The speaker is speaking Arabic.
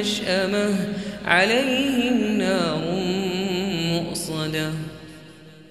مشأمة عليهم نار مؤصدة.